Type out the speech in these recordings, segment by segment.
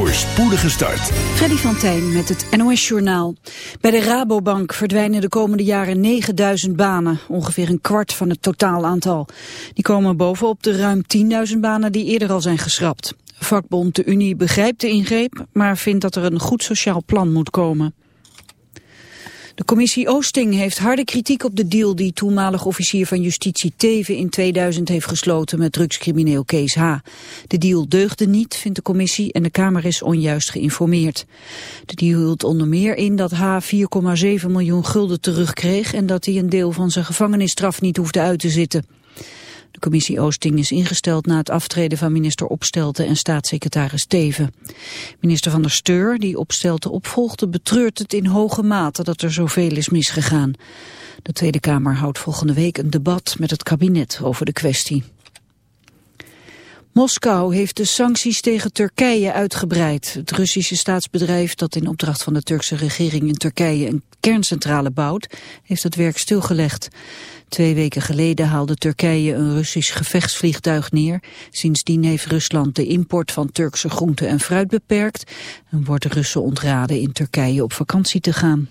voor spoedige start. Freddy van Tijn met het NOS-journaal. Bij de Rabobank verdwijnen de komende jaren 9000 banen, ongeveer een kwart van het totaal aantal. Die komen bovenop de ruim 10.000 banen die eerder al zijn geschrapt. Vakbond de Unie begrijpt de ingreep, maar vindt dat er een goed sociaal plan moet komen. De commissie Oosting heeft harde kritiek op de deal die toenmalig officier van justitie Teven in 2000 heeft gesloten met drugscrimineel Kees H. De deal deugde niet, vindt de commissie, en de Kamer is onjuist geïnformeerd. De deal hield onder meer in dat H 4,7 miljoen gulden terugkreeg en dat hij een deel van zijn gevangenisstraf niet hoefde uit te zitten. De commissie Oosting is ingesteld na het aftreden van minister Opstelten en staatssecretaris Teven. Minister van der Steur, die Opstelten opvolgde, betreurt het in hoge mate dat er zoveel is misgegaan. De Tweede Kamer houdt volgende week een debat met het kabinet over de kwestie. Moskou heeft de sancties tegen Turkije uitgebreid. Het Russische staatsbedrijf dat in opdracht van de Turkse regering in Turkije een kerncentrale bouwt, heeft het werk stilgelegd. Twee weken geleden haalde Turkije een Russisch gevechtsvliegtuig neer. Sindsdien heeft Rusland de import van Turkse groenten en fruit beperkt en wordt Russen ontraden in Turkije op vakantie te gaan.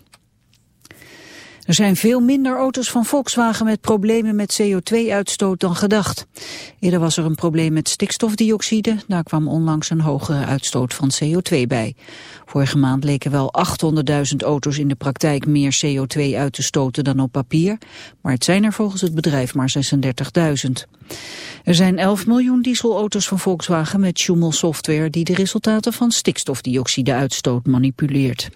Er zijn veel minder auto's van Volkswagen met problemen met CO2-uitstoot dan gedacht. Eerder was er een probleem met stikstofdioxide, daar kwam onlangs een hogere uitstoot van CO2 bij. Vorige maand leken wel 800.000 auto's in de praktijk meer CO2 uit te stoten dan op papier, maar het zijn er volgens het bedrijf maar 36.000. Er zijn 11 miljoen dieselauto's van Volkswagen met Schumel software die de resultaten van stikstofdioxide-uitstoot manipuleert.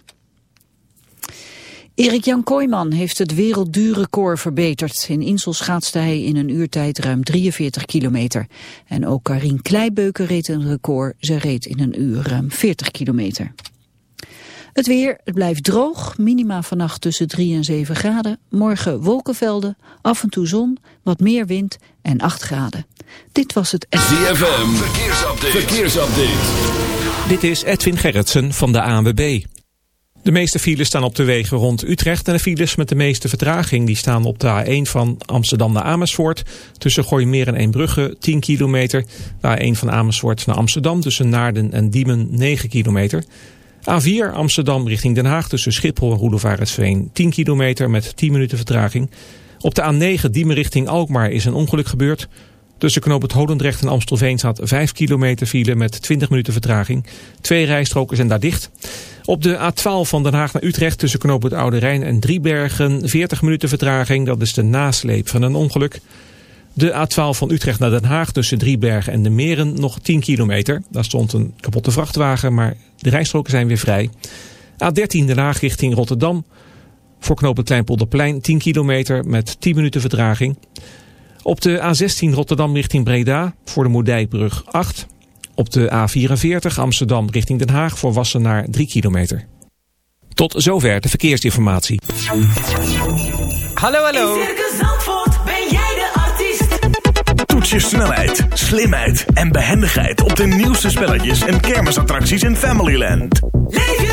Erik-Jan Kooijman heeft het wereldduurrecord verbeterd. In Insel schaatste hij in een uurtijd ruim 43 kilometer. En ook Karin Kleibeuken reed een record. Ze reed in een uur ruim 40 kilometer. Het weer, het blijft droog, minima vannacht tussen 3 en 7 graden. Morgen wolkenvelden, af en toe zon, wat meer wind en 8 graden. Dit was het... ZFM, verkeersupdate. verkeersupdate. Dit is Edwin Gerritsen van de ANWB. De meeste files staan op de wegen rond Utrecht en de files met de meeste vertraging die staan op de A1 van Amsterdam naar Amersfoort. Tussen Gooimeer en Eembrugge 10 kilometer. De A1 van Amersfoort naar Amsterdam tussen Naarden en Diemen 9 kilometer. A4 Amsterdam richting Den Haag tussen Schiphol en Roelofarensveen 10 kilometer met 10 minuten vertraging. Op de A9 Diemen richting Alkmaar is een ongeluk gebeurd. Tussen knoop het Holendrecht en Amstelveen staat 5 kilometer file met 20 minuten vertraging. Twee rijstroken zijn daar dicht. Op de A12 van Den Haag naar Utrecht tussen knoop het Oude Rijn en Driebergen 40 minuten vertraging. Dat is de nasleep van een ongeluk. De A12 van Utrecht naar Den Haag tussen Driebergen en de Meren nog 10 kilometer. Daar stond een kapotte vrachtwagen, maar de rijstroken zijn weer vrij. A13 Den Haag richting Rotterdam. Voor het Kleinpolderplein 10 kilometer met 10 minuten vertraging. Op de A16 Rotterdam richting Breda voor de Moerdijkbrug 8. Op de A44 Amsterdam richting Den Haag voor Wassenaar 3 kilometer. Tot zover de verkeersinformatie. Hallo, hallo. In Circus Zandvoort ben jij de artiest. Toets je snelheid, slimheid en behendigheid op de nieuwste spelletjes en kermisattracties in Familyland. Leef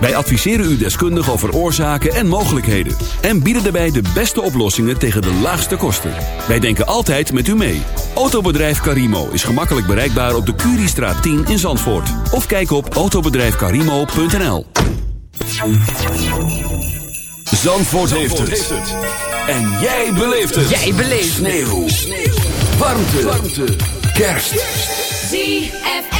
Wij adviseren u deskundig over oorzaken en mogelijkheden. En bieden daarbij de beste oplossingen tegen de laagste kosten. Wij denken altijd met u mee. Autobedrijf Carimo is gemakkelijk bereikbaar op de Curiestraat 10 in Zandvoort. Of kijk op autobedrijfcarimo.nl Zandvoort, heeft, het. En jij beleeft het. Jij beleeft het. Sneeuw. Warmte. Warmte. Kerst. ZFM.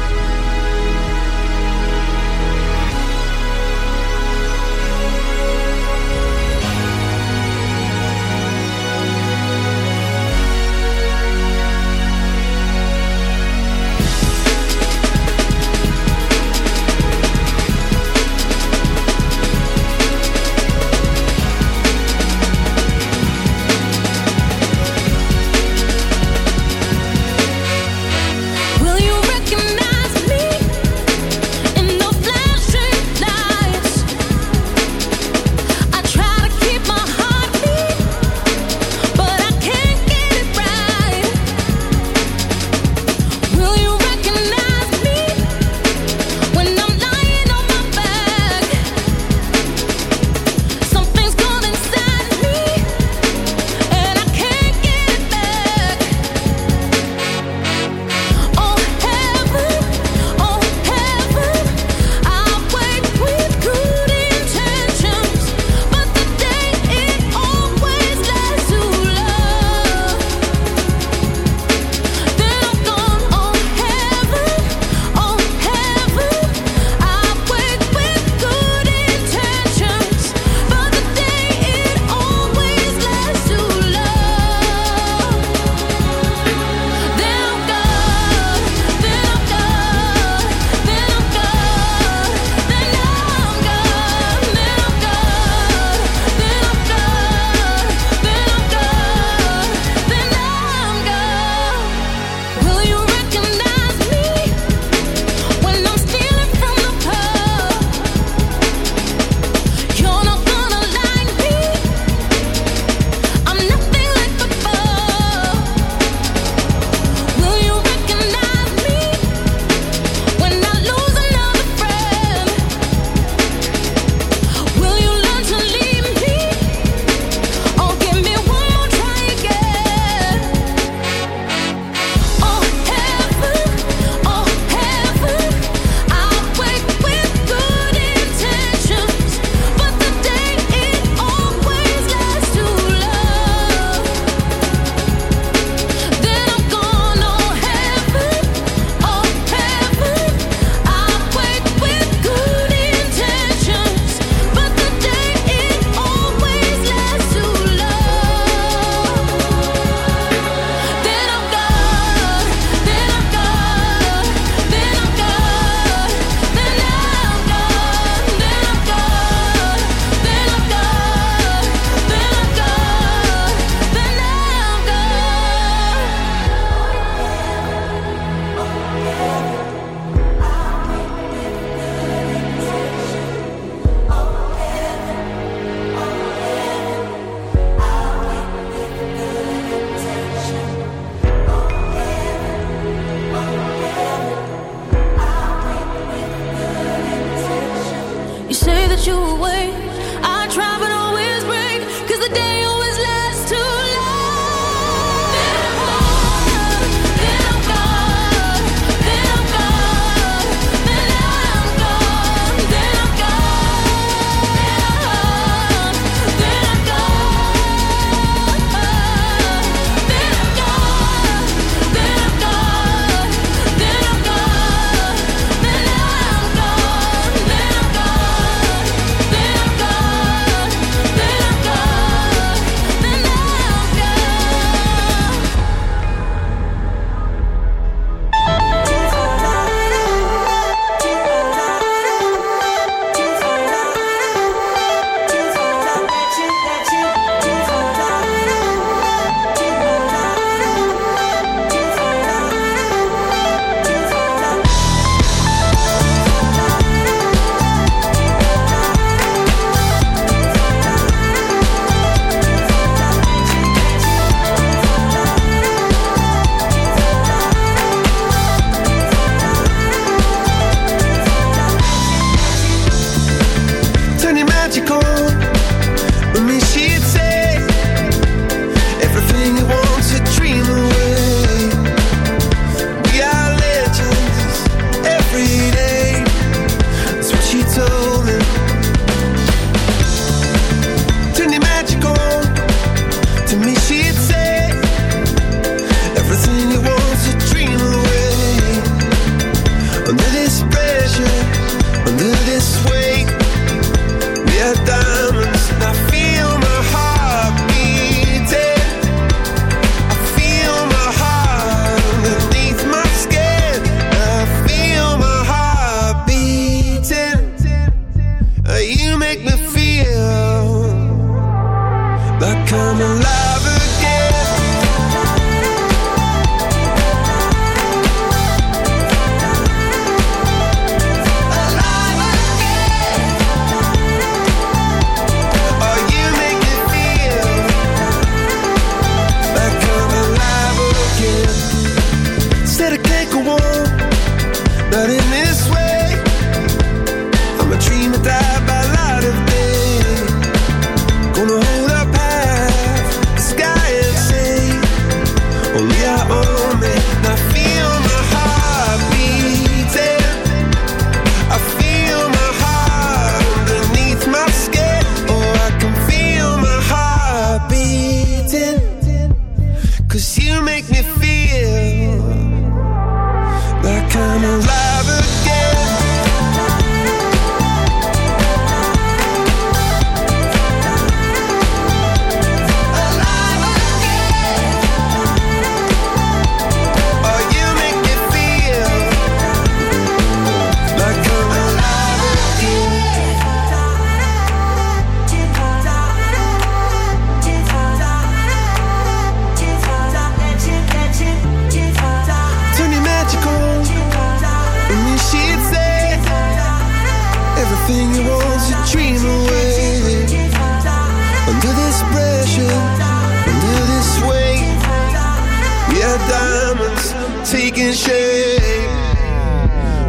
shame.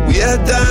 We had that.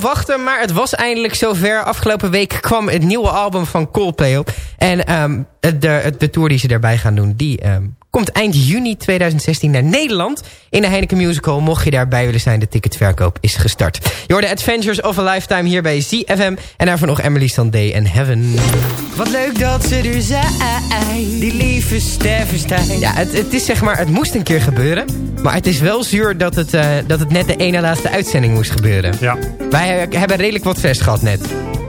Wachten, maar het was eindelijk zover. Afgelopen week kwam het nieuwe album van Coldplay op. En ehm, de, de tour die ze daarbij gaan doen, die ehm, komt eind juni 2016 naar Nederland. In de Heineken Musical, mocht je daarbij willen zijn, de ticketverkoop is gestart. Je hoorde Adventures of a Lifetime hier bij ZFM. En daarvoor nog Emily Sandé en Heaven. Wat leuk dat ze er zijn, die lieve Steffenstein. Ja, het, het is zeg maar, het moest een keer gebeuren. Maar het is wel zuur dat het, eh, dat het net de ene laatste uitzending moest gebeuren. Ja. Wij hebben redelijk wat stress gehad net.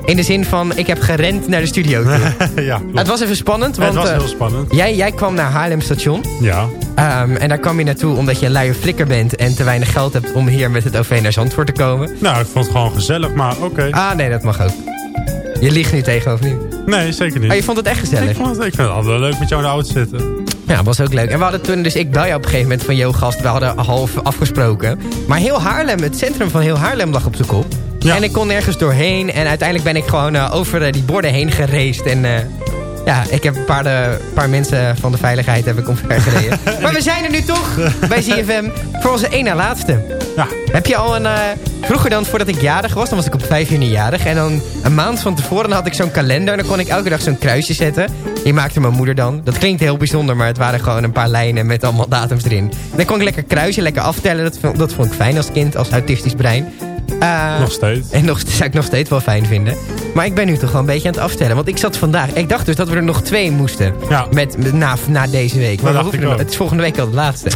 In de zin van, ik heb gerend naar de studio toe. ja, klopt. Het was even spannend, want het was eh, heel spannend. jij, jij kwam naar Haarlem station. Ja. Ehm, en daar kwam je naartoe omdat je een luie flikker bent... en te weinig geld hebt om hier met het OV naar Zandvoort te komen. Nou, ik vond het gewoon gezellig, maar oké. Ah, nee, dat mag ook. Je liegt nu tegen, of niet? Nee, zeker niet. Oh, je vond het echt gezellig? ik, vond het, ik vind het altijd wel leuk met jou in de auto zitten. Ja, dat was ook leuk. En we hadden toen, dus ik bel je op een gegeven moment van... Yo, gast, we hadden half afgesproken. Maar heel Haarlem, het centrum van heel Haarlem lag op de kop. Ja. En ik kon nergens doorheen. En uiteindelijk ben ik gewoon eh, over eh, die borden heen geraced. En eh, ja, ik heb een paar, paar mensen van de veiligheid heb ik omvergereden. maar we zijn er nu toch bij ZFM voor onze één na laatste. Ja. Heb je al een... vroeger dan, voordat ik jarig was, dan was ik op 5 juni jarig. En dan een maand van tevoren had ik zo'n kalender. En dan kon ik elke dag zo'n kruisje zetten. Die maakte mijn moeder dan. Dat klinkt heel bijzonder, maar het waren gewoon een paar lijnen met allemaal datums erin. En dan kon ik lekker kruisen, lekker aftellen. Dat, vond- dat vond ik fijn als kind, als autistisch brein. Eh, Nog steeds. En nog, zou ik nog steeds wel fijn vinden. Maar ik ben nu toch wel een beetje aan het aftellen. Want ik zat vandaag... Ik dacht dus dat we er nog twee moesten. Ja. Met, na, na deze week. Maar we er- het is volgende week al de laatste.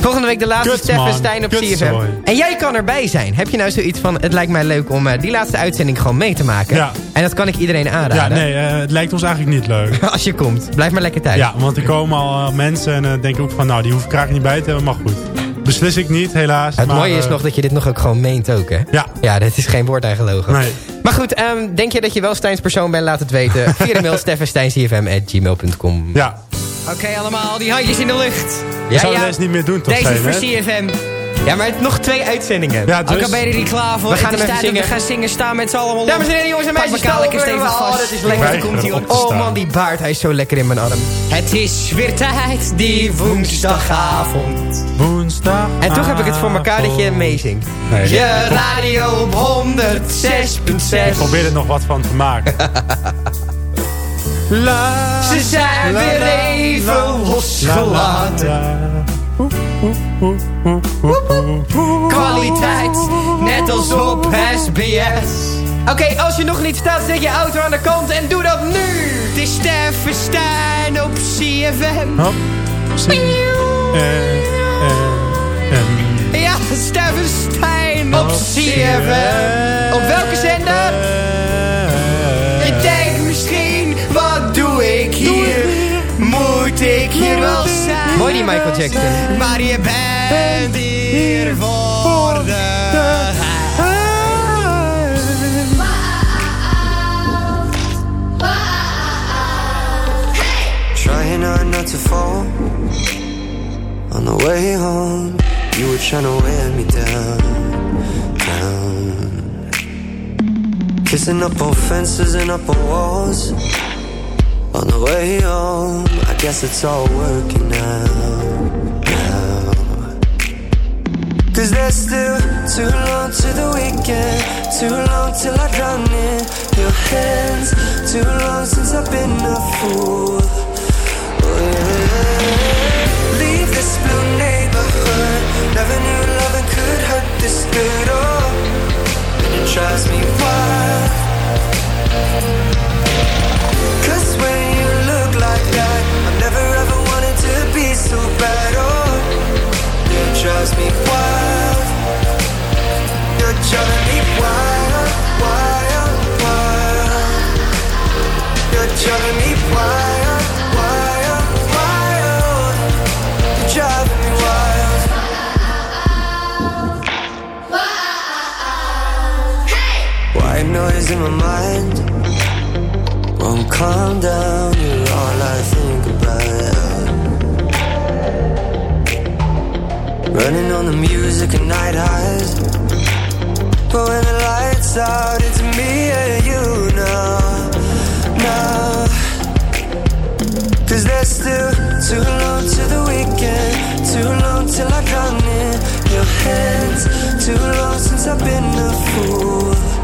Volgende week de laatste Stefan. Stijn op. CFM. En jij kan erbij zijn. Heb je nou zoiets van... Het lijkt mij leuk om eh, die laatste uitzending gewoon mee te maken. Ja. En dat kan ik iedereen Ja, aanraden. nee, eh, het lijkt ons eigenlijk niet leuk. Als je komt. Blijf maar lekker thuis. Ja, want er komen al mensen en dan denk ik ook van, nou, die hoef ik eigenlijk niet bij te hebben, maar goed. Beslis ik niet, helaas. Het maar, mooie is eh, nog dat je dit nog ook gewoon meent ook, hè? Ja. Ja, dit is geen woord gelogen. Nee. Maar goed, ehm, denk je dat je wel Stijns persoon bent? Laat het weten. Via de mail steffenstijncfm.gmail.com Ja, Oké allemaal, die handjes in de lucht. we zouden deze niet meer doen toch Deze is voor hè? CFM. Ja, maar het- nog twee uitzendingen. Ja, dus... Ben je er niet klaar voor? We gaan hem zingen. We gaan zingen, staan met z'n allen. Dames en heren, jongens en meisjes. elkaar lekker stevig op. Oh, vast. dat is lekker. Komt hij op Oh man, die baard, hij is zo lekker in mijn arm. Het is weer tijd, die woensdagavond. Woensdag. En toch heb ik het voor elkaar dat je meezingt. Nee, Je radio op 106.6. ik probeer er nog wat van te maken. La, Ze zijn la, weer even la, losgelaten. Kwaliteit, net als op SBS. Oké, als je nog niet staat, zet je auto aan de kant en doe dat nu. Het is Steffen Stijn op CFM. Hop. Ja, Steffen Stijn op CFM. Op welke zender? Moet ik hier wel zijn? Mooi die Michael Jackson. Maar je bent hier voor de Trying hard not to fall. On the way home, you were trying to wear me down, down. Kissing up on fences and up on walls. On the way home, I guess it's all working out. Now. Cause there's still too long to the weekend, too long till I drown in your hands, too long since I've been a fool. Oh, yeah. Leave this blue neighborhood, Noise in my mind won't calm down. You're all I think about. Running on the music and night highs. But when the lights out, it's me and you now. Now. Cause there's still too long to the weekend. Too long till I drown in your hands. Too long since I've been a fool.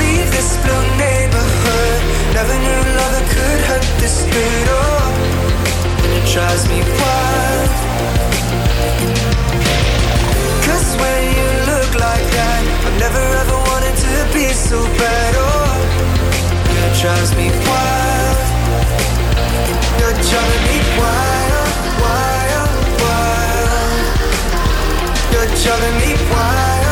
Leave this blue neighborhood. Never knew loving could hurt this good. Oh, me wild. Cause when you look like that, I never ever wanted to be so bad. Oh, me wild. You're driving me wild, wild, wild. You're driving me wild,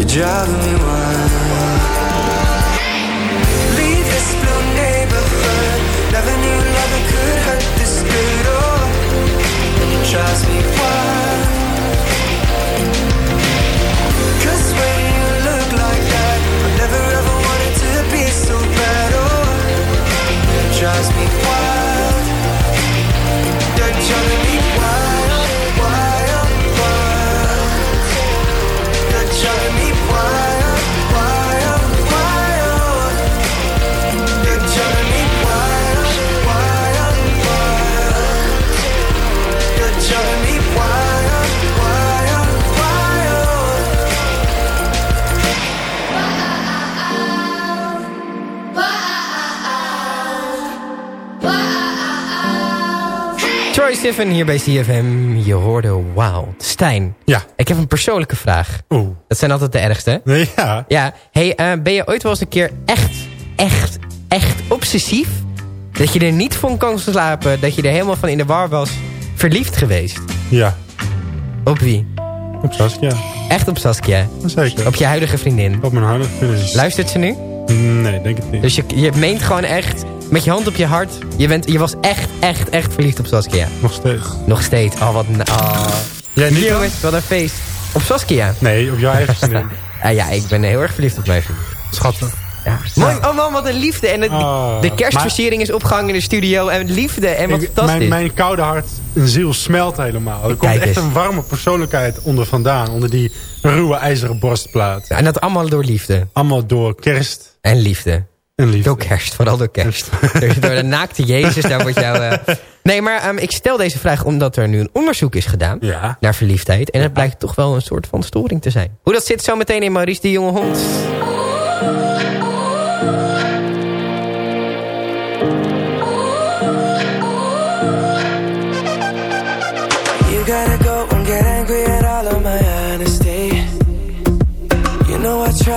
You're driving me wild. Leave this blue neighborhood. Never knew could hurt this good. Oh, it drives me when you look like that, I never ever wanted to be so bad. Oh, it drives me wild. Sivan hier bij CFM. Je hoorde Wild. Stijn, Ja. ik heb een persoonlijke vraag. Oeh. Dat zijn altijd de ergste. Nee, ja. Ja, hey, eh, ben je ooit wel eens een keer echt, echt, echt obsessief? Dat je er niet van kan slapen, dat je er helemaal van in de war was, verliefd geweest? Ja. Op wie? Op Saskia. Echt op Saskia? Zeker. Op je huidige vriendin? Op mijn huidige vriendin. Luistert ze nu? Nee, denk het niet. Dus je, je meent gewoon echt, met je hand op je hart, je, bent, je was echt, echt, echt verliefd op Saskia? Nog steeds. Nog steeds. Oh, wat... Oh. Jij niet? Jongens, wat een feest. Op Saskia? Nee, op jouw eigen vriendin. Ah, ja, ik ben heel erg verliefd op mijn vriendin. Schattig. Ja. Mooi. Oh man, wat een liefde. En het- Oh. de kerstversiering is opgehangen in de studio. En liefde. En wat Ik- fantastisch. mijn, mijn koude hart en ziel smelt helemaal. Er komt echt eens. een warme persoonlijkheid onder vandaan. Onder die ruwe ijzeren borstplaat. En dat allemaal door liefde. Allemaal door kerst En liefde. En liefde. Door kerst. Vooral door kerst. door, door de naakte Jezus. Daar wordt jou... eh, Nee, maar ehm, ik stel deze vraag omdat er nu een onderzoek is gedaan. Ja. Naar verliefdheid. En het blijkt toch wel een soort van storing te zijn. Hoe dat zit zo meteen in Maurice de Jonge Hond.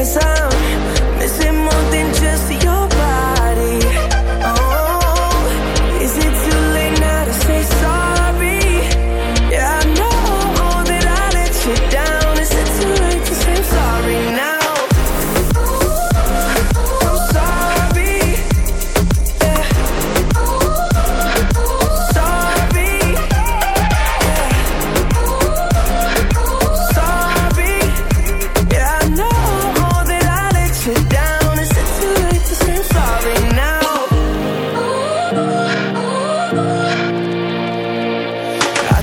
Cause I'm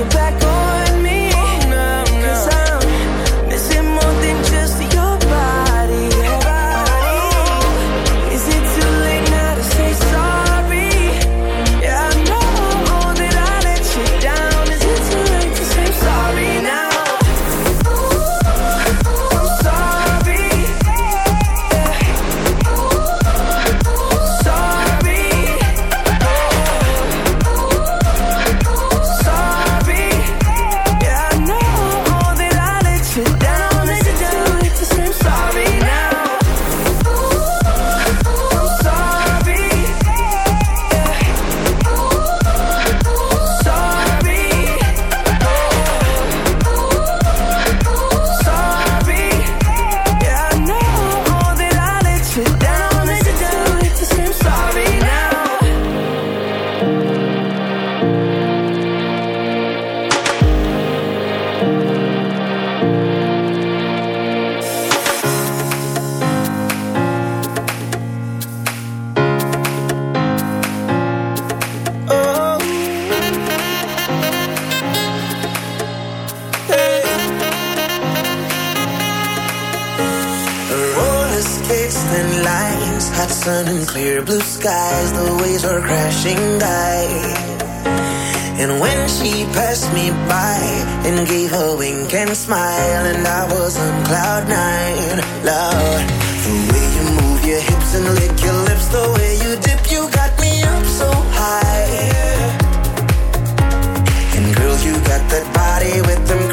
your back sun and clear blue skies, the waves were crashing by. And when she passed me by and gave a wink and smile, and I was on cloud nine, Love The way you move your hips and lick your lips, the way you dip, you got me up so high. And girl, you got that body with them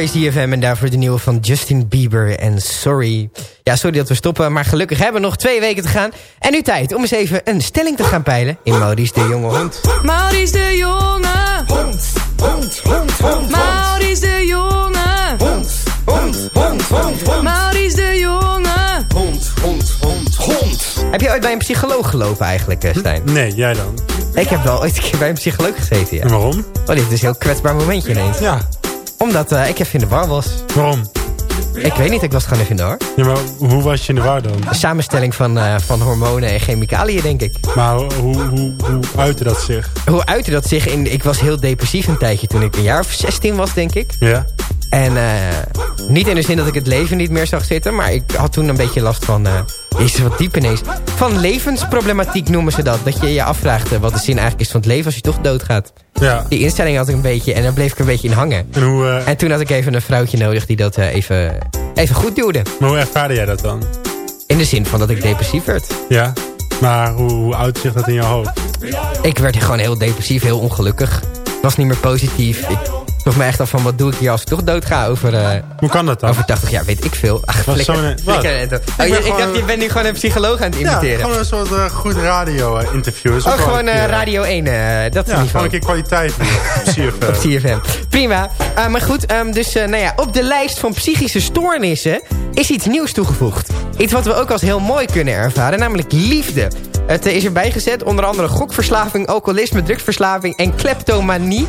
hier bij ZFM. En daarvoor de nieuwe van Justin Bieber en Sorry. Ja, sorry dat we stoppen, maar gelukkig hebben we nog twee weken te gaan. En nu tijd om eens even een stelling te gaan peilen in Maurice de Jonge Hond. Maurice de Jonge. Hond, hond, hond, hond. Maurice de Jonge. Hond, hond, hond, hond, hond. Maurice de Jonge. Hond, hond, hond, hond. Heb je ooit bij een psycholoog gelopen eigenlijk, eh, Stijn? Nee, jij dan? Ik heb wel ooit een keer bij een psycholoog gezeten, ja. En waarom? Oh, dit is een heel kwetsbaar momentje ineens. Ja, Omdat eh, ik even in de war was. waarom? Ik weet niet, ik was gewoon even in de war. Ja, maar hoe was je in de war dan? Een samenstelling van, eh, van hormonen en chemicaliën, denk ik. Maar hoe, hoe, hoe, hoe uitte dat zich? Hoe uitte dat zich in... Ik was heel depressief een tijdje toen ik een jaar of 16 was, denk ik. Ja? En eh, niet in de zin dat ik het leven niet meer zag zitten... maar ik had toen een beetje last van... eh Jezus, wat diep ineens. Van levensproblematiek noemen ze dat. Dat je je afvraagt eh, wat de zin eigenlijk is van het leven als je toch doodgaat. Ja. Die instelling had ik een beetje en daar bleef ik een beetje in hangen. En hoe, En toen had ik even een vrouwtje nodig die dat even, even goed duwde. maar hoe ervaarde jij dat dan? In de zin van dat ik depressief werd. Ja? Maar hoe, hoe uitte zich dat in je hoofd? Ik werd gewoon heel depressief, heel ongelukkig. Was niet meer positief. Ik vroeg me echt af van wat doe ik hier als ik toch doodga over, eh, Hoe kan dat dan? over 80 jaar. Weet ik veel. Ach, flikker, wat? flikker het. Oh, ben je- ik dacht, je bent nu gewoon een psycholoog aan het ja, imiteren. gewoon een soort eh, goed radio-interview. oh, gewoon eh, Radio 1. eh, dat is Ja, gewoon een keer kwaliteit op CFM. Op CFM. Prima. Maar goed, ehm, dus nou ja, op de lijst van psychische stoornissen is iets nieuws toegevoegd. Iets wat we ook als heel mooi kunnen ervaren, namelijk liefde. Het is erbij gezet, onder andere gokverslaving, alcoholisme, drugsverslaving en kleptomanie.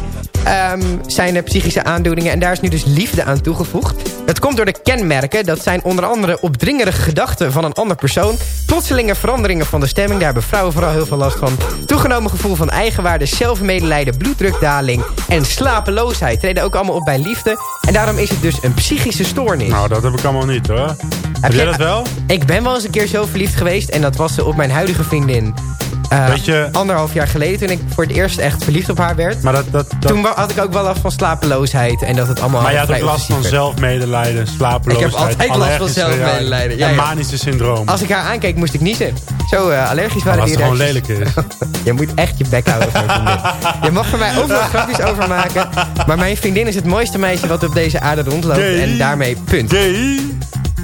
Um, zijn er psychische aandoeningen en daar is nu dus liefde aan toegevoegd. Dat komt door de kenmerken. Dat zijn onder andere opdringerige gedachten van een ander persoon... plotselinge veranderingen van de stemming, daar hebben vrouwen vooral heel veel last van... toegenomen gevoel van eigenwaarde, zelfmedelijden, bloeddrukdaling en slapeloosheid... treden ook allemaal op bij liefde. En daarom is het dus een psychische stoornis. Nou, dat heb ik allemaal niet hoor. Heb, heb jij dat wel? Ik ben wel eens een keer zo verliefd geweest... en dat was op mijn huidige vriendin... Uh, Weet je, anderhalf jaar geleden toen ik voor het eerst echt verliefd op haar werd. Maar dat, dat, dat... Toen had ik ook wel last van slapeloosheid. En dat het allemaal Maar je had ook last van zelfmedelijden, slapeloosheid. Ik heb altijd last van zelfmedelijden. Ja, manische syndroom. Als ik haar aankeek moest ik niezen. Zo uh, allergisch waren die het gewoon lelijk is. je moet echt je bek houden van vriendin. Je mag voor mij overal grapjes over maken. Maar mijn vriendin is het mooiste meisje wat op deze aarde rondloopt. Gay. En daarmee punt. Gay.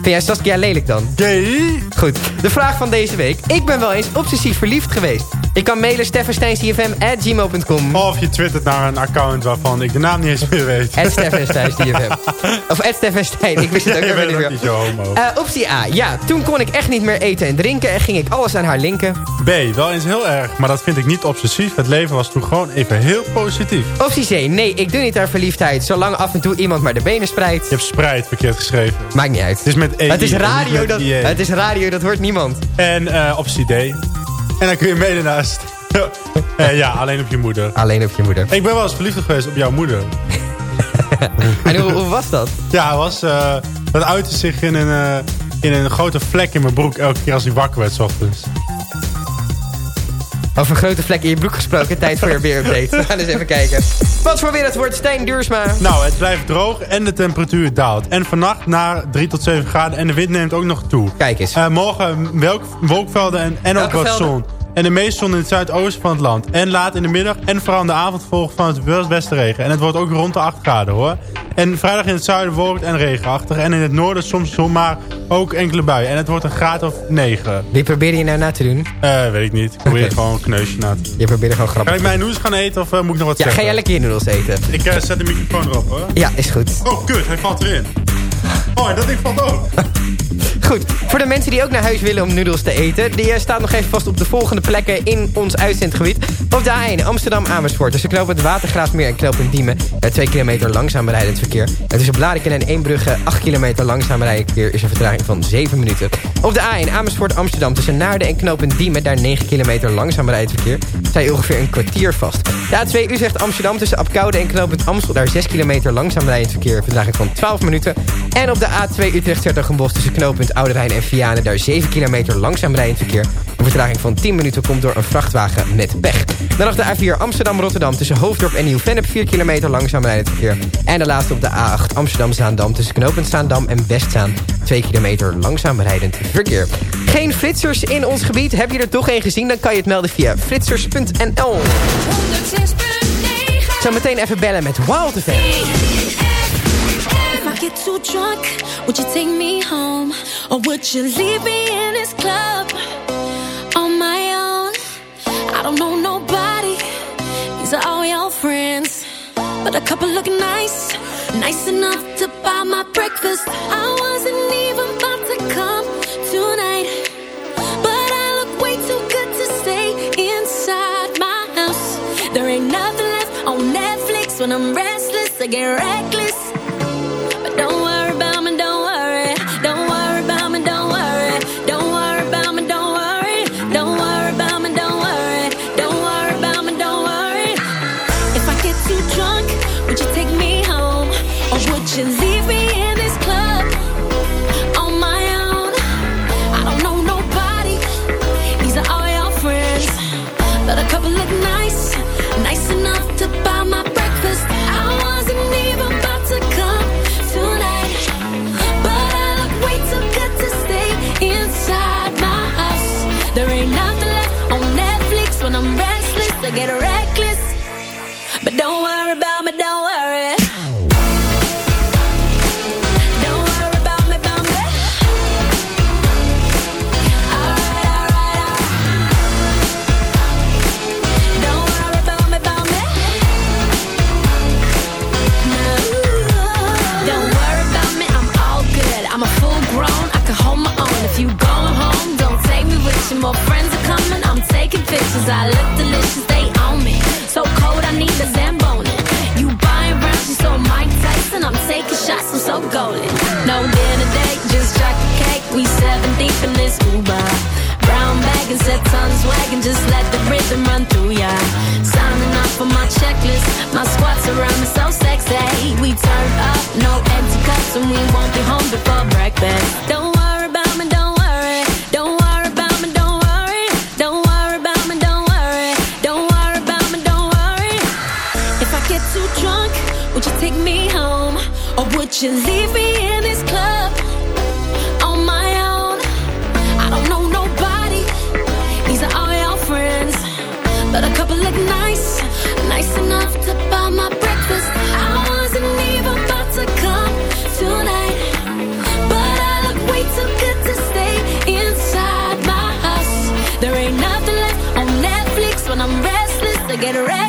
Vind jij Saskia lelijk dan? Gay. Goed. De vraag van deze week. Ik ben wel eens obsessief verliefd geweest. Je kan mailen steffensteinsdfm.gmail.com Of je twittert naar een account waarvan ik de naam niet eens meer weet. At steffensteinsdfm. Of at steffenstein. Ik wist het ook bent niet ook meer. niet zo homo. Uh, optie A. Ja, toen kon ik echt niet meer eten en drinken en ging ik alles aan haar linken. B. Wel eens heel erg, maar dat vind ik niet obsessief. Het leven was toen gewoon even heel positief. Optie C. Nee, ik doe niet aan verliefdheid. Zolang af en toe iemand maar de benen spreidt. Je hebt spreid verkeerd geschreven. Maakt niet uit. Het is met E. Het is niet radio, dat, IE. het is radio, dat hoort niemand. En uh, optie D. En dan kun je naast... uh, ja, alleen op je moeder. Alleen op je moeder. Ik ben wel eens verliefd geweest op jouw moeder. en hoe, hoe, was dat? Ja, was, uh, dat uitte zich in een, uh, in een grote vlek in mijn broek elke keer als ik wakker werd 's ochtends. Over een grote vlek in je broek gesproken. Tijd voor je weerupdate. We gaan eens even kijken. Wat voor weer het wordt, Stijn Duursma? Nou, het blijft droog en de temperatuur daalt. En vannacht naar 3 tot 7 graden en de wind neemt ook nog toe. Kijk eens. Uh, morgen welk, wolkvelden en, en ook wat velden? zon. En de meeste zon in het zuidoosten van het land. En laat in de middag en vooral in de avond volgt van het westen regen. En het wordt ook rond de 8 graden hoor. En vrijdag in het zuiden wolkt en regenachtig. En in het noorden soms zon, maar ook enkele buien. En het wordt een graad of 9. Wie probeer je nou na te doen? Uh, weet ik niet. Ik probeer okay. gewoon een kneusje na te doen. Je probeert gewoon grappig. Kan ik mijn noedels gaan eten of uh, moet ik nog wat ja, zeggen? ga jij lekker je noedels eten? Ik uh, zet de microfoon erop hoor. Ja, is goed. Oh kut, hij valt erin. Oh, en dat ding valt ook. Goed, voor de mensen die ook naar huis willen om noedels te eten... die staat nog even vast op de volgende plekken in ons uitzendgebied. Op de A1 Amsterdam-Amersfoort. Tussen knooppunt Watergraafsmeer en knooppunt Diemen. 2 kilometer langzaam rijdend verkeer. En tussen Blariken en Eembrugge 8 kilometer langzaam rijdend verkeer... is een vertraging van 7 minuten. Op de A1 Amersfoort-Amsterdam tussen Naarden en knooppunt Diemen... daar 9 kilometer langzaam rijdend verkeer. Je ongeveer een kwartier vast. De A2 Utrecht-Amsterdam tussen Apkoude en knooppunt Amstel... daar 6 kilometer langzaam rijdend verkeer. Vertraging van 12 minuten. En op de A2 Utrecht-Sertogenbos tussen knooppunt Ouderijn en Vianen... daar 7 kilometer langzaam rijdend verkeer. Een vertraging van 10 minuten komt door een vrachtwagen met pech. Dan nog de A4 Amsterdam-Rotterdam tussen Hoofddorp en Nieuw-Vennep... 4 kilometer langzaam rijdend verkeer. En de laatste op de A8 Amsterdam-Zaandam tussen knooppunt Zaandam en Westzaan... 2 kilometer langzaam rijdend verkeer. Geen flitsers in ons gebied. Heb je er toch een gezien? Dan kan je het melden via flitsers.nl. Zometeen even bellen met Wild FM. too drunk. Would you take me home? Or would you leave me in this club on my own? I don't know nobody. These are all your friends. But a couple look nice. Nice enough to buy my breakfast. I wasn't even about to come tonight. But I look way too good to stay inside my house. There ain't nothing left on Netflix when I'm restless. I get reckless. get reckless, but don't. No empty cups and we won't be home before breakfast. Don't worry about me, don't worry. Don't worry about me, don't worry. Don't worry about me, don't worry. Don't worry about me, don't worry. If I get too drunk, would you take me home? Or would you leave? get ready.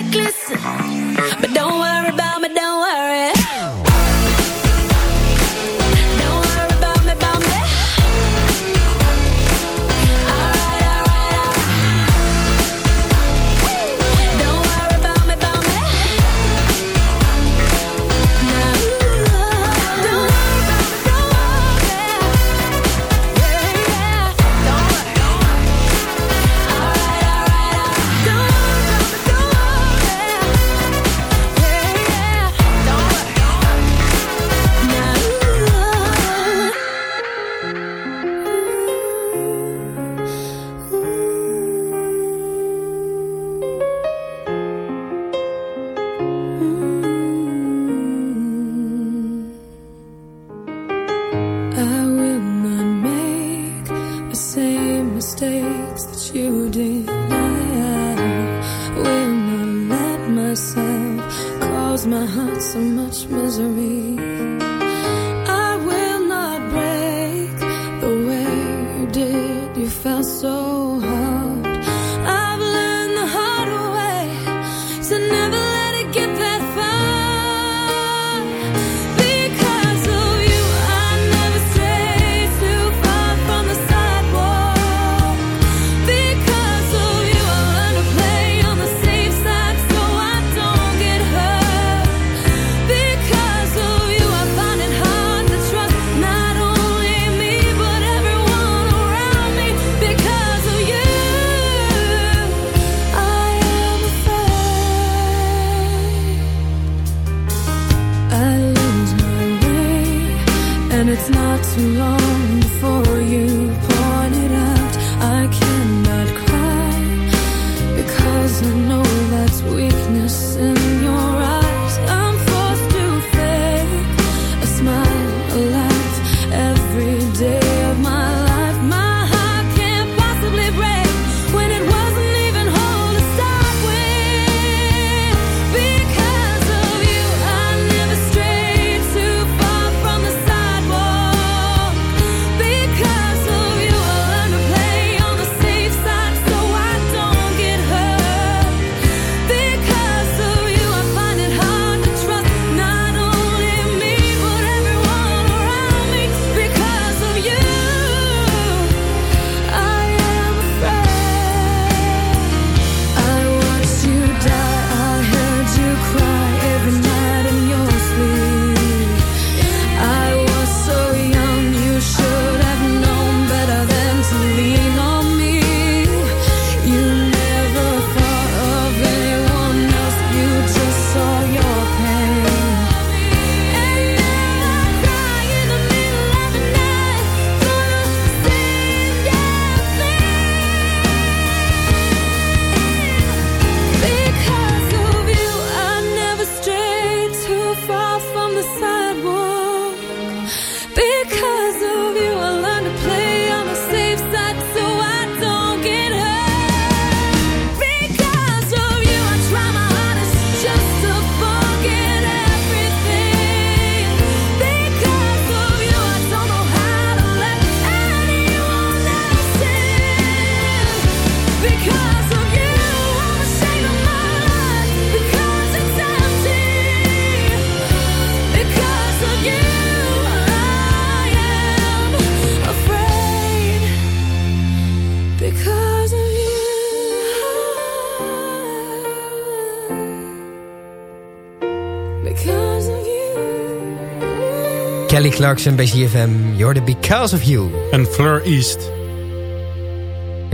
Clarkson bij ZFM. You're the Because of You. En Fleur East.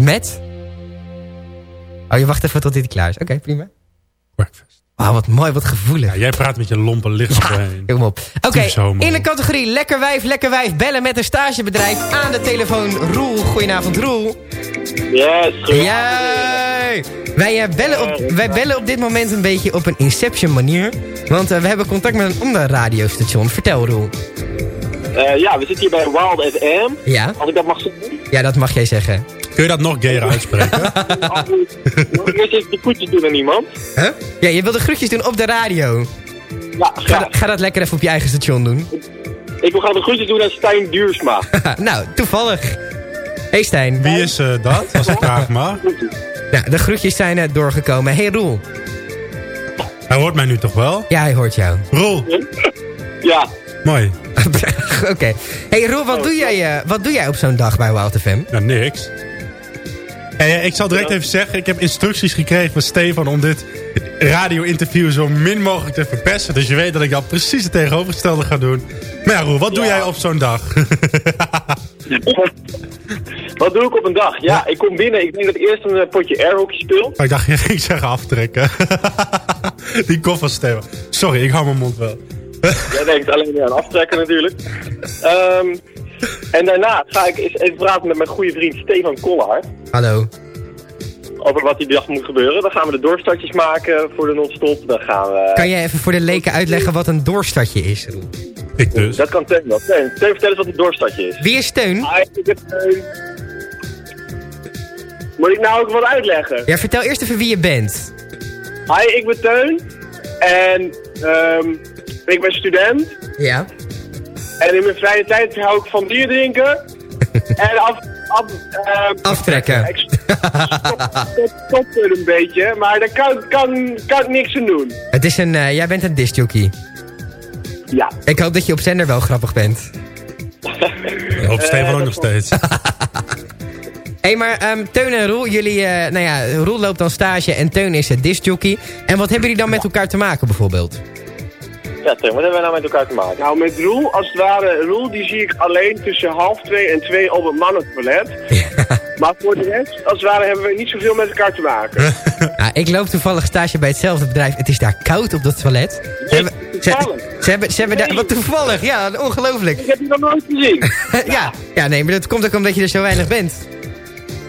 Met? Oh, je wacht even tot dit klaar is. Oké, prima. Breakfast. Wauw, wat mooi, wat gevoelig. Ja, jij praat met je lompe lichaam doorheen. Kom op. Oké, in de categorie Lekker Wijf, Lekker Wijf bellen met een stagebedrijf. Aan de telefoon Roel. Goedenavond, Roel. Yes, Jij! Wij, eh, bellen op, wij bellen op dit moment een beetje op een Inception manier. Want eh, we hebben contact met een ander radiostation. Vertel, Roel. Eh, ja, we zitten hier bij Wild FM. Ja? Als ik dat mag zeggen. Ja, dat mag jij zeggen. Kun je dat nog gayer uitspreken? Eerst even de koetjes doen aan iemand? Huh? Ja, je wil de groetjes doen op de radio. Ja, Ga, ga dat lekker even op je eigen station doen. Ik wil graag de groetjes doen aan Stijn Duursma. nou, toevallig. Hey Stijn. Wie is eh, dat, als ik vraag maar? Ja, de groetjes zijn eh, doorgekomen. Hey Roel. Hij hoort mij nu toch wel? Ja, hij hoort jou. Roel, Ja, mooi. Oké. Hey Roel, wat, doe jij, eh, wat doe jij op zo'n dag bij Wild FM? Nou, niks. Hey, eh, ik zal direct even zeggen, ik heb instructies gekregen van Stefan om dit radio-interview zo min mogelijk te verpesten. Dus je weet dat ik dan precies het tegenovergestelde ga doen. Maar ja, Roel, wat doe jij op zo'n dag? wat doe ik op een dag? Ja, ik kom binnen. Ik denk dat ik eerst een eh, potje airhockey speel. Oh, ik dacht, je ging zeggen aftrekken. Die koffer, Stefan. Sorry, ik hou mijn mond wel. Jij denkt alleen maar aan aftrekken natuurlijk. Ehm, en daarna ga ik eens even praten met mijn goede vriend Stefan Kollaert. Hallo. Over wat die dag moet gebeuren. Dan gaan we de doorstartjes maken voor de non-stop. Dan gaan we... Kan jij even voor de leken uitleggen wat een doorstartje is, Roel? Ik dus. Dat kan Teun wel. Teun, Teun vertel eens wat een doorstartje is. Wie is Steun? Hi, ik ben Teun. Moet ik nou ook wat uitleggen? Ja, vertel eerst even wie je bent. Hi, ik ben Teun. En ik ben student. Ja. En in mijn vrije tijd hou ik van bier drinken. en af... af ehm, Aftrekken. Ik stop, stop, stop er een beetje, maar daar kan, kan, kan ik niks aan doen. Het is een, eh, jij bent een discjockey. Ja. Ik hoop dat je op zender wel grappig bent. Ik hoop Stefan ook nog steeds. Hé, hey, maar ehm, Teun en Roel, jullie, eh, nou ja, Roel loopt dan stage en Teun is het discjockey. En wat hebben jullie dan met elkaar te maken bijvoorbeeld? Ja, Teun, wat hebben wij nou met elkaar te maken? Nou, met Roel, als het ware, Roel die zie ik alleen tussen half twee en twee op het mannentoilet. Maar voor de rest, als het ware, hebben we niet zoveel met elkaar te maken. Nou, ik loop toevallig stage bij hetzelfde bedrijf. Het is daar koud op dat toilet. Ze hebben, ze, toevallig. ze hebben, ze hebben daar, wat toevallig, ja, ongelooflijk. Ik heb die nog nooit gezien. ja, ja, nee, maar dat komt ook omdat je er zo weinig bent.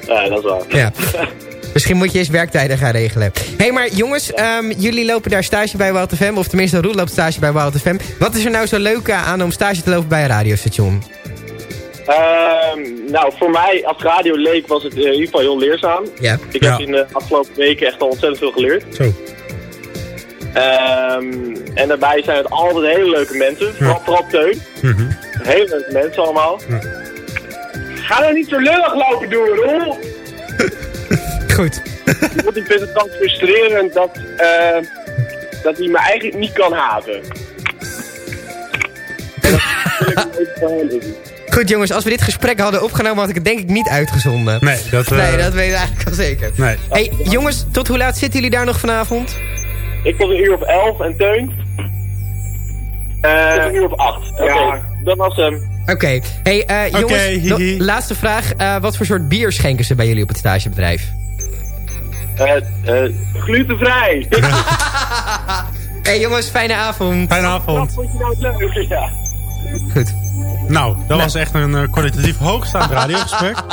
Ja, dat is waar. Ja. Misschien moet je eens werktijden gaan regelen. Hé, hey, maar jongens, ehm, jullie lopen daar stage bij Wild FM. Of tenminste, Roel loopt stage bij Wild FM. Wat is er nou zo leuk eh, aan om stage te lopen bij een radiostation? Ehm, nou, voor mij als radio leek was het in ieder geval heel leerzaam. Ja. Ik Ja. heb in de afgelopen weken echt al ontzettend veel geleerd. Zo. Ehm, en daarbij zijn het altijd hele leuke mensen. Vooral, vooral Teun. Mhm. Hele leuke mensen allemaal. Ja. Ga nou niet zo lullig lopen doen, Roel. Goed. Want ik vind het dan frustrerend dat, eh, dat hij me eigenlijk niet kan haten. Goed jongens, als we dit gesprek hadden opgenomen had ik het denk ik niet uitgezonden. Nee, dat... eh, Nee, dat weet ik eigenlijk al zeker. Nee. hey, jongens, tot hoe laat zitten jullie daar nog vanavond? Ik tot een uur of elf en Teun? tot een uur of acht. Oké, dat was hem. Oké. Hey, eh, jongens, laatste vraag. Eh, wat voor soort bier schenken ze bij jullie op het stagebedrijf? Eh, eh, glutenvrij. hey, jongens, fijne avond. Fijne Wat avond. vond je nou het leuk? Ja. Goed. Nou, dat was echt een eh, kwalitatief hoogstaand radiogesprek.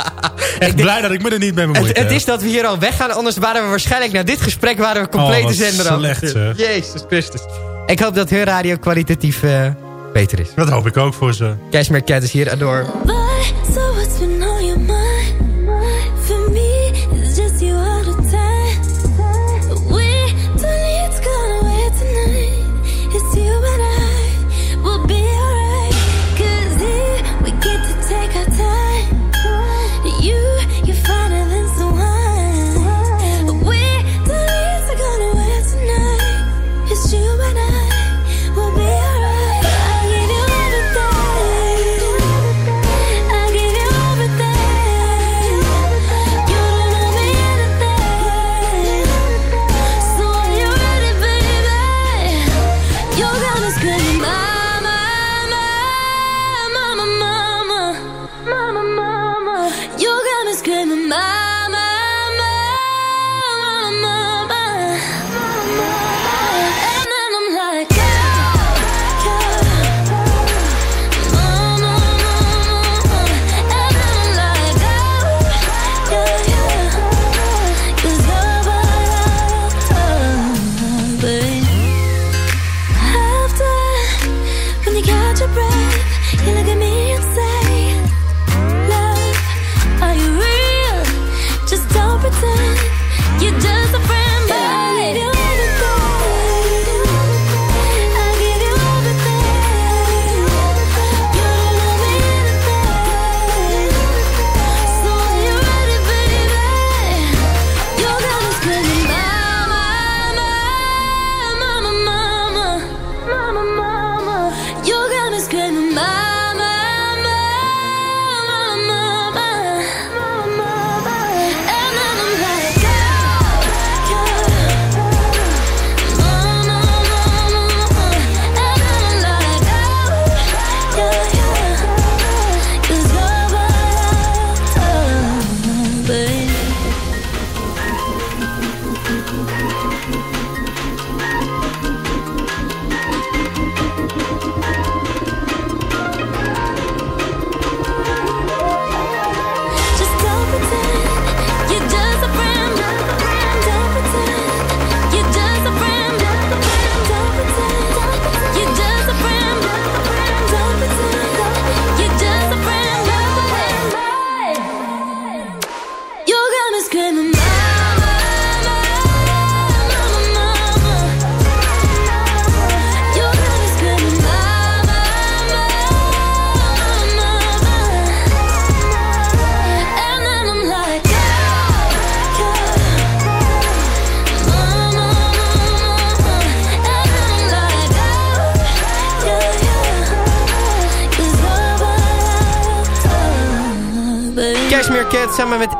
Echt blij dat ik me er niet mee bemoeid Het, het is dat we hier al weggaan, anders waren we waarschijnlijk na dit gesprek waren we compleet Oh, de wat zender af. slecht, zeg. Jezus Christus. Ik hoop dat hun radio kwalitatief eh, beter is. Dat hoop ik ook voor ze. Cashmere Cat is hier, Adore.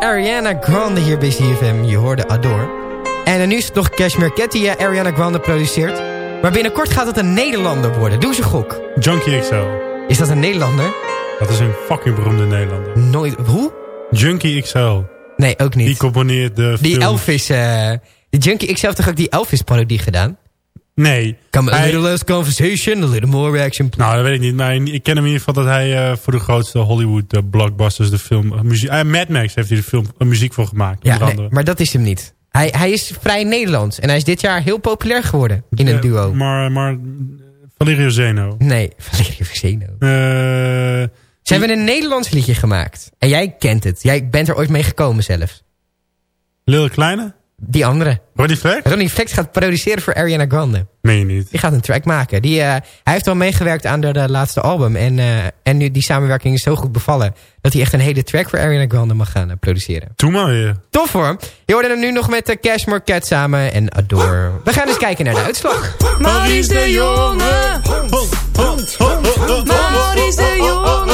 Ariana Grande hier bij CFM. Je hoorde Adore. En nu is het nog Cashmere Cat die Ariana Grande produceert. Maar binnenkort gaat het een Nederlander worden. Doe ze gok. Junkie XL. Is dat een Nederlander? Dat is een fucking beroemde Nederlander. Nooit. Hoe? Junkie XL. Nee, ook niet. Die componeert de Die. Elvis... die Junkie, ik zelf toch ook die Elvis-parodie gedaan? Nee. Come a little less conversation, a little more action. Nou, dat weet ik niet. Maar ik ken hem in ieder geval dat hij eh, voor de grootste Hollywood eh, blockbusters de film... eh, muziek, Mad Max heeft hij de film muziek voor gemaakt. Ja, onder nee, andere. maar dat is hem niet. Hij, hij is vrij Nederlands. En hij is dit jaar heel populair geworden in een duo. Maar, maar Valerio Zeno. Nee, Valerio Zeno. Ze hebben een Nederlands liedje gemaakt. En jij kent het. Jij bent er ooit mee gekomen zelf. Lil Kleine? Die andere. Ronnie Flex? Ronnie Flex gaat produceren voor Ariana Grande. Meen je niet. Die gaat een track maken. Die, eh, hij heeft al meegewerkt aan de, de laatste album. En, eh, en nu die samenwerking is zo goed bevallen... dat hij echt een hele track voor Ariana Grande mag gaan eh, produceren. Doe maar weer. Tof hoor. Je hoorde hem nu nog met uh, Cashmore Cat samen en Adore. We gaan eens kijken naar de uitslag. Maurice de Jonge. Maurice de Jonge.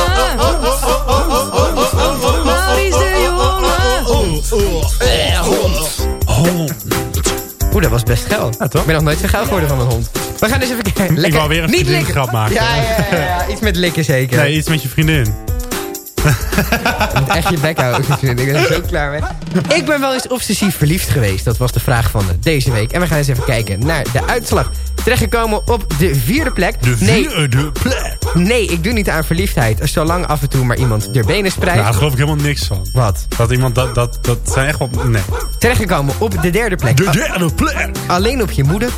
Maurice de Jonge. Oeh, dat was best geil. Ja, toch? Ik ben nog nooit zo geil geworden van een hond. We gaan eens even kijken. Lekker. Ik wou weer een grap maken. Ja, ja, ja, ja, iets met likken zeker. Nee, iets met je vriendin. Je moet echt je bek houden. Ik ben er zo klaar mee. Ik ben wel eens obsessief verliefd geweest. Dat was de vraag van deze week. En we gaan eens even kijken naar de uitslag. Terechtgekomen op de vierde plek. De nee, vierde plek. nee, ik doe niet aan verliefdheid. Zolang af en toe maar iemand de benen spreidt. Nou, daar geloof ik helemaal niks van. Wat? Dat iemand, dat, dat, dat zijn echt wel... Nee. Terechtgekomen op de derde plek. De derde plek. Alleen op je moeder.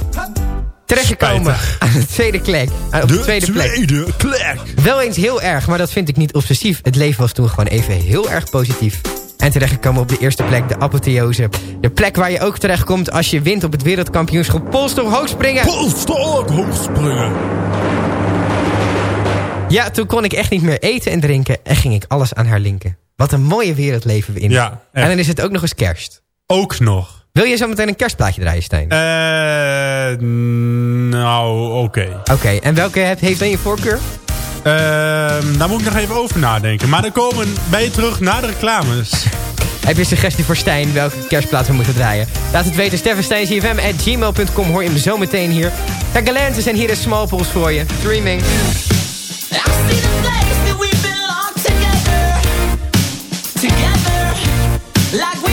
Terechtgekomen aan de tweede plek. Op de, tweede plek. tweede plek. Wel eens heel erg, maar dat vind ik niet obsessief. Het leven was toen gewoon even heel erg positief. En terechtgekomen op de eerste plek, de apotheose. De plek waar je ook terechtkomt als je wint op het wereldkampioenschap polstok hoogspringen. Polstok hoogspringen. Ja, toen kon ik echt niet meer eten en drinken en ging ik alles aan haar linken. Wat een mooie wereld leven we in. Ja, echt. en dan is het ook nog eens kerst. Ook nog. Wil je zo meteen een kerstplaatje draaien, Stijn? Eh, nou, oké. Oké, en welke heb, heeft dan je voorkeur? Ehm, daar moet ik nog even over nadenken. Maar dan komen bij je terug naar de reclames. Heb je een suggestie voor Stijn welke kerstplaat we moeten draaien? Laat het weten, steffensteincfm.gmail.com hoor je hem zo meteen hier. Ja, Galantis en hier is Small Pools voor je. Dreaming. I see the place that we belong together, together, like we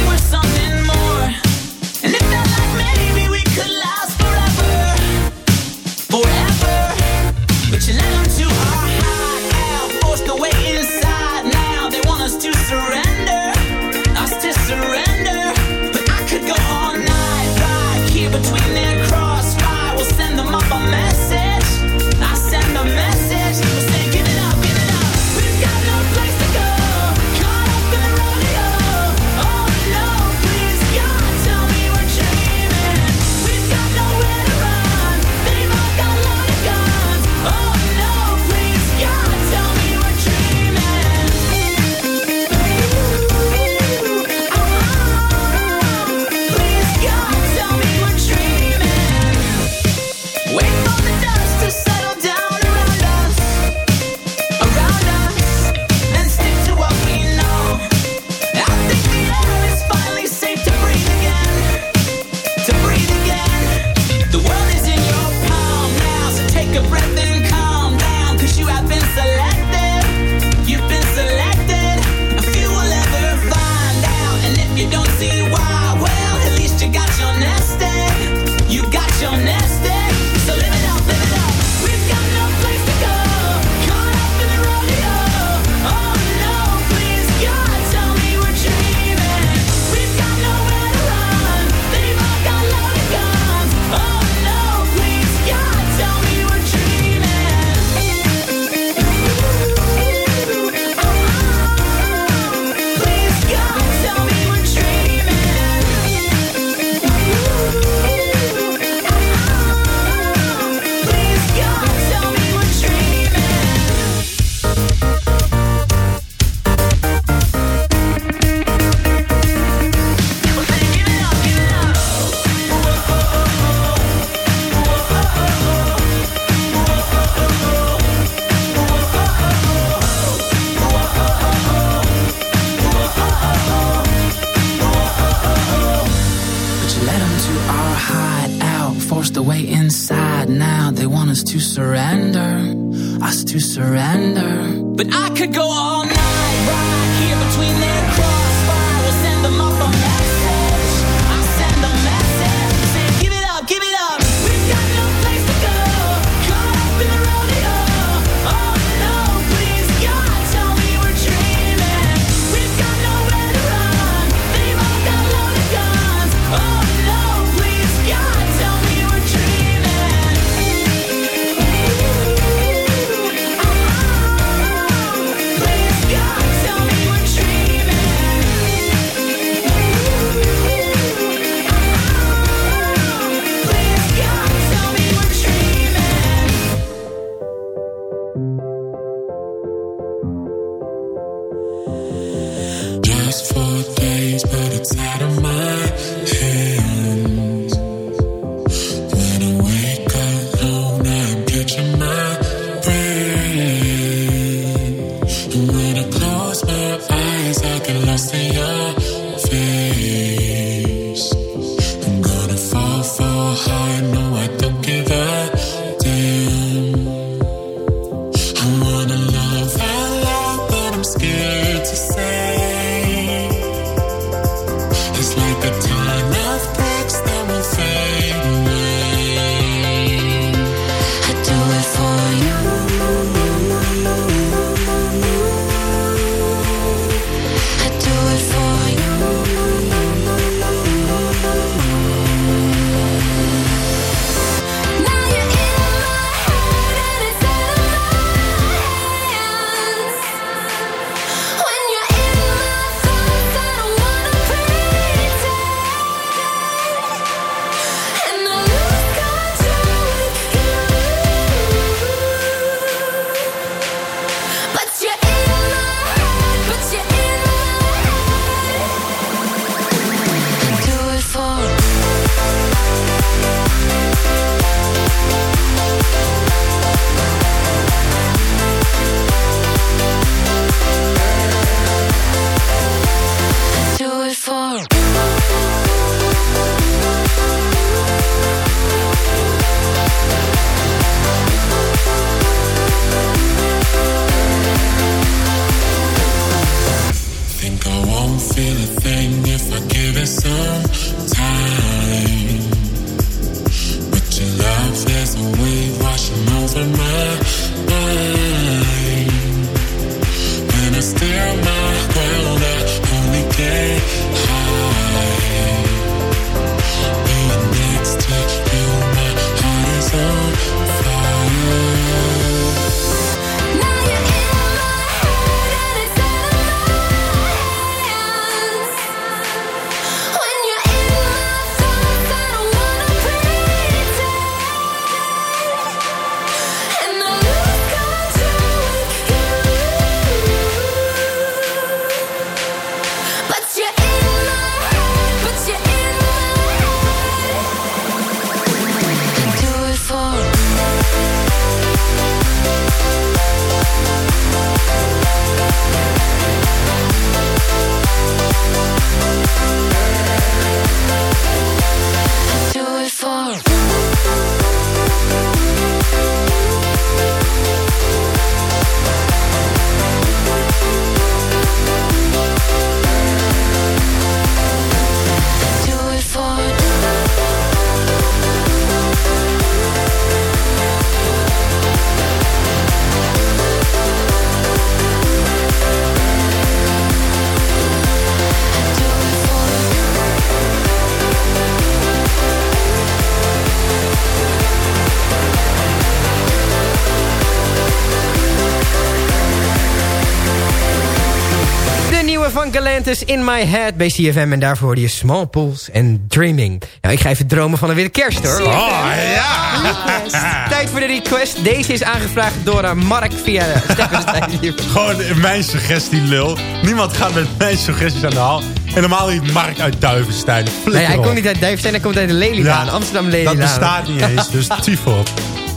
is In My Head bij CFM. En daarvoor hoorde je Small Pools en Dreaming. Nou, ik ga even dromen van een weer kerst hoor. Oh ja! Tijd voor de request. Deze is aangevraagd door eh, Mark via de Gewoon mijn suggestie lul. Niemand gaat met mijn suggesties aan de haal. En normaal niet Mark uit Duivenstein. Nee, hij komt niet uit Duivenstein, hij komt uit de Lelylaan. Ja, Amsterdam Lelylaan. Dat bestaat niet eens, dus tief op.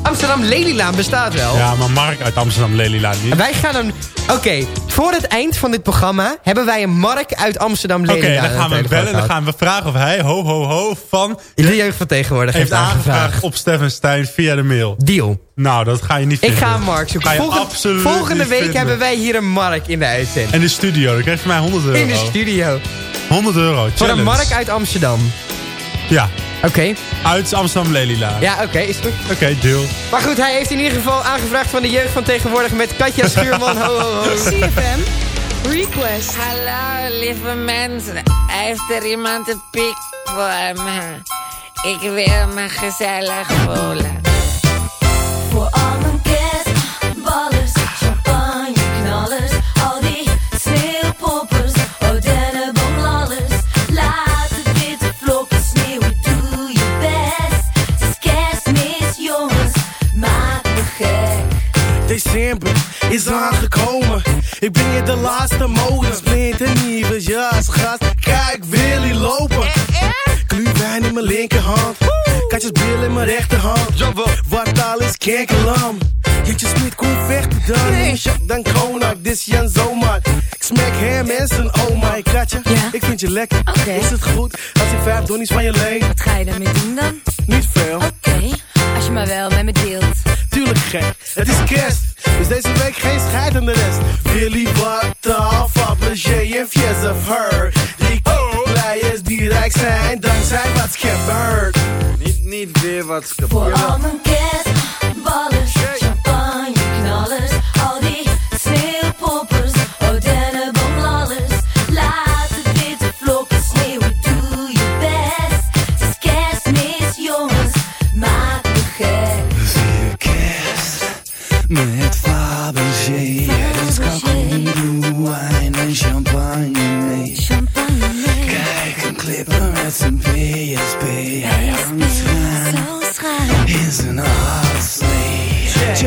Amsterdam Lelylaan bestaat wel. Ja, maar Mark uit Amsterdam Lelylaan niet. En wij gaan hem... Oké, voor het eind van dit programma hebben wij een Mark uit Amsterdam Oké, dan gaan we hem bellen en dan gaan we vragen of hij, ho ho ho, van... De jeugd van tegenwoordig heeft, heeft aangevraagd. aangevraagd op Steffen Stijn via de mail. Deal. Nou, dat ga je niet Ik vinden. ga een Mark zoeken. Volgende, absoluut volgende week vinden. hebben wij hier een Mark in de uitzending. En de studio, dan krijg je van mij 100 euro. In de studio. 100 euro, Voor een Mark uit Amsterdam. Ja, Oké. uit Amsterdam Lelylaan. Ja, oké, is goed. Oké, deal. Maar goed, hij heeft in ieder geval aangevraagd van de jeugd van tegenwoordig met Katja Schuurman. Ho, ho, ho. CFM Request. Hallo, lieve mensen. Heeft er iemand een pik voor me? Ik wil me gezellig voelen. December is aangekomen. Ik breng je de laatste modus. Splinternieuwe jas, gast. Kijk, Willy lopen. Gluwijn in mijn linkerhand. Katjes bil in mijn rechterhand. Wat al is kerkelam. Jeetje Smit, kom vechten dan. Nee. Dan konak, dit Jan Zomaar. Ik smek hem en zijn oma. Ik katje, ik vind je lekker. Is het goed als ik vijf donnies van je leen? Wat ga je daarmee doen dan? Niet veel. Oké, als je maar wel met me deelt. Gek, het is kerst. Dus deze week geen scheid aan de rest. Willy, wat af, Fabergé en Fies of her. Die players die rijk zijn, dankzij wat gebeurt. Niet, niet weer wat Voor al mijn kerstballers,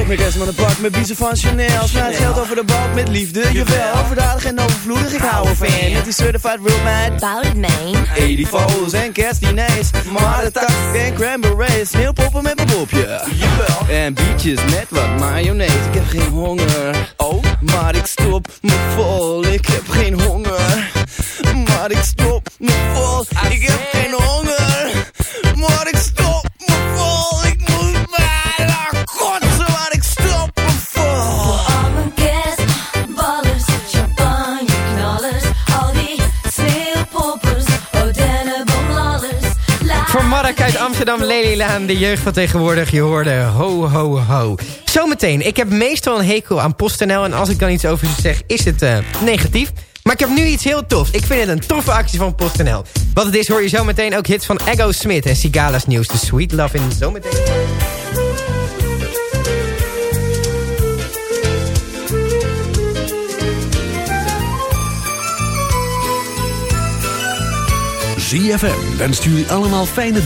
Check me kerst met een pak met biezen van Chanel. Geld over de balk met liefde, jawel. Overdadig en overvloedig, ik hou ervan. Met die certified real man. Bout it, man. 80 fo's en kerstdiners. Maar de tak en cranberries. Sneeuwpoppen met mijn bobje. Jawel. En bietjes met wat mayonaise. Ik heb geen honger. Oh, maar ik stop me vol. Ik heb geen honger. Maar ik stop me vol. Ik heb geen honger. Maar ik stop me vol. Ik moet Uit Amsterdam Lelylaan, de jeugd van tegenwoordig, je hoorde ho ho ho. Zometeen, ik heb meestal een hekel aan PostNL en als ik dan iets over ze zeg, is het eh, negatief. Maar ik heb nu iets heel tofs. Ik vind het een toffe actie van PostNL. Wat het is hoor je zometeen ook hits van Ego Smith en Sigala's nieuws. De Sweet Love in zometeen. ZFM wenst jullie allemaal fijne dagen.